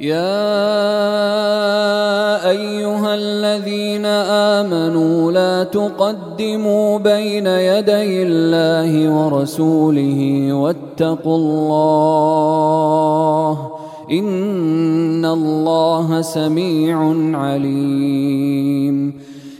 يا أيها الذين آمنوا لا تقدموا بين يدي الله ورسوله واتقوا الله إن الله سميع عليم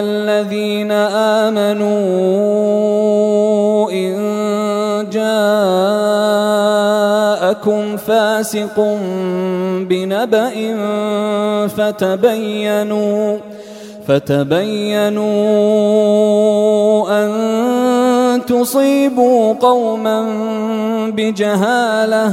الذين آمنوا إن جاءكم فاسق بنبأ فتبينوا فتبينوا أن تصيبوا قوما بجهالة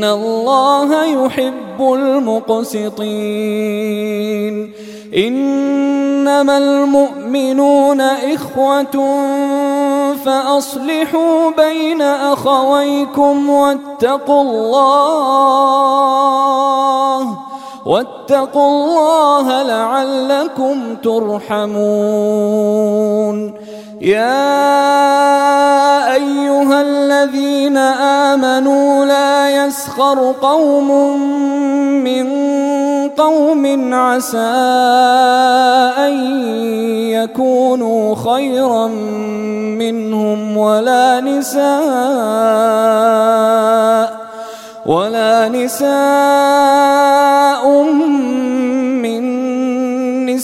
إن الله يحب المقسطين إنما المؤمنون إخوة فأصلحوا بين أخويكم واتقوا الله واتقوا الله لعلكم ترحمون. يا أيها الذين آمنوا لا يسخر قوم من قوم عسى أن يكونوا خيرا منهم ولا نساء ولا نساء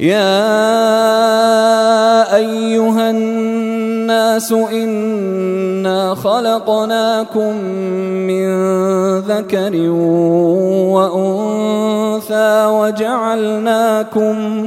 يا أيها الناس إنا خلقناكم من ذكر وأنثى وجعلناكم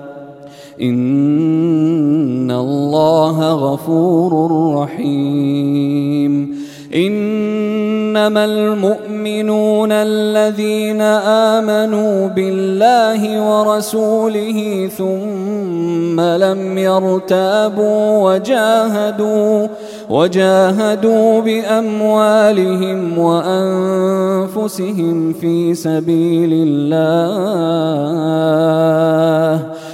إن الله غفور رحيم. إنما المؤمنون الذين آمنوا بالله ورسوله ثم لم يرتابوا وجاهدوا وجاهدوا بأموالهم وأنفسهم في سبيل الله.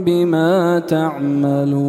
بما تعملون